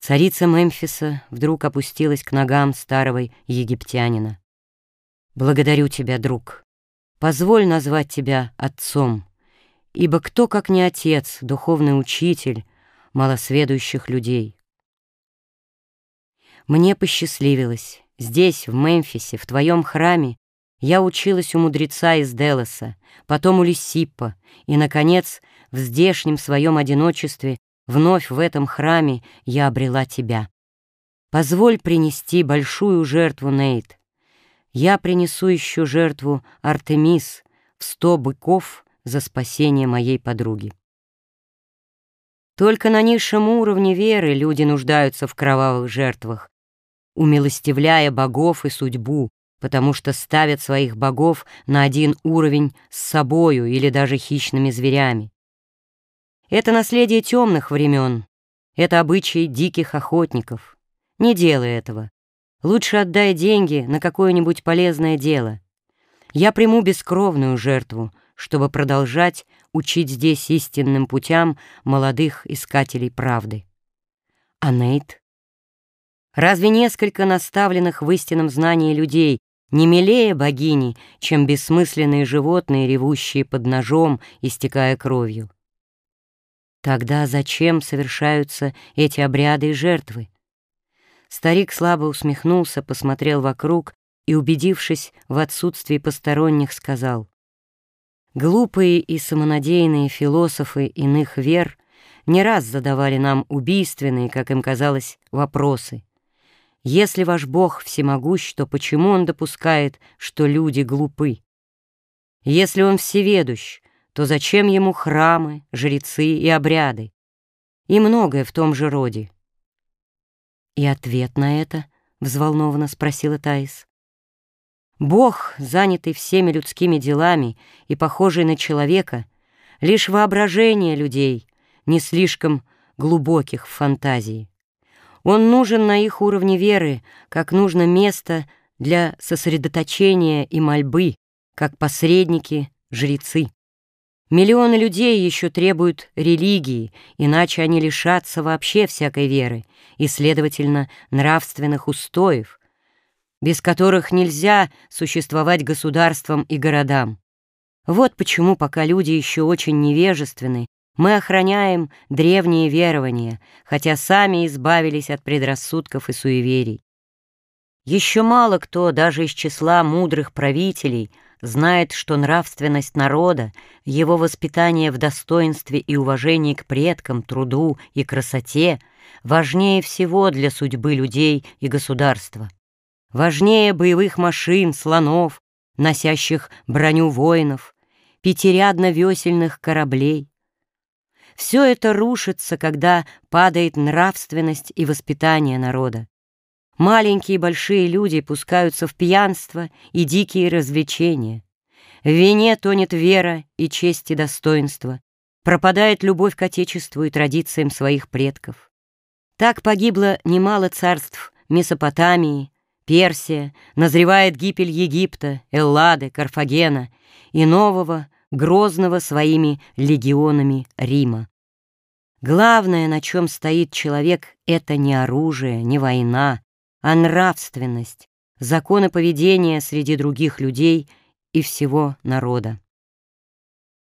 Царица Мемфиса вдруг опустилась к ногам старого египтянина. «Благодарю тебя, друг. Позволь назвать тебя отцом, ибо кто, как не отец, духовный учитель малосведущих людей?» Мне посчастливилось. Здесь, в Мемфисе, в твоем храме, я училась у мудреца из Делоса, потом у Лисиппа, и, наконец, в здешнем своем одиночестве Вновь в этом храме я обрела тебя. Позволь принести большую жертву, Нейт. Я принесу еще жертву Артемис в сто быков за спасение моей подруги. Только на низшем уровне веры люди нуждаются в кровавых жертвах, умилостивляя богов и судьбу, потому что ставят своих богов на один уровень с собою или даже хищными зверями. Это наследие темных времен, это обычаи диких охотников. Не делай этого. Лучше отдай деньги на какое-нибудь полезное дело. Я приму бескровную жертву, чтобы продолжать учить здесь истинным путям молодых искателей правды. А Нейт? Разве несколько наставленных в истинном знании людей не милее богини, чем бессмысленные животные, ревущие под ножом, истекая кровью? Тогда зачем совершаются эти обряды и жертвы? Старик слабо усмехнулся, посмотрел вокруг и, убедившись в отсутствии посторонних, сказал, «Глупые и самонадеянные философы иных вер не раз задавали нам убийственные, как им казалось, вопросы. Если ваш Бог всемогущ, то почему Он допускает, что люди глупы? Если Он всеведущ, то зачем ему храмы, жрецы и обряды? И многое в том же роде. И ответ на это — взволнованно спросила Таис. Бог, занятый всеми людскими делами и похожий на человека, лишь воображение людей, не слишком глубоких в фантазии. Он нужен на их уровне веры, как нужно место для сосредоточения и мольбы, как посредники, жрецы. Миллионы людей еще требуют религии, иначе они лишатся вообще всякой веры и, следовательно, нравственных устоев, без которых нельзя существовать государствам и городам. Вот почему, пока люди еще очень невежественны, мы охраняем древние верования, хотя сами избавились от предрассудков и суеверий. Еще мало кто, даже из числа мудрых правителей, знает, что нравственность народа, его воспитание в достоинстве и уважении к предкам, труду и красоте важнее всего для судьбы людей и государства. Важнее боевых машин, слонов, носящих броню воинов, пятирядно-весельных кораблей. Все это рушится, когда падает нравственность и воспитание народа. Маленькие и большие люди пускаются в пьянство и дикие развлечения. В вине тонет вера и честь и достоинство, пропадает любовь к Отечеству и традициям своих предков. Так погибло немало царств Месопотамии, Персия, назревает гибель Египта, Эллады, Карфагена и нового, грозного своими легионами Рима. Главное, на чем стоит человек, это не оружие, не война, а нравственность, законы поведения среди других людей и всего народа.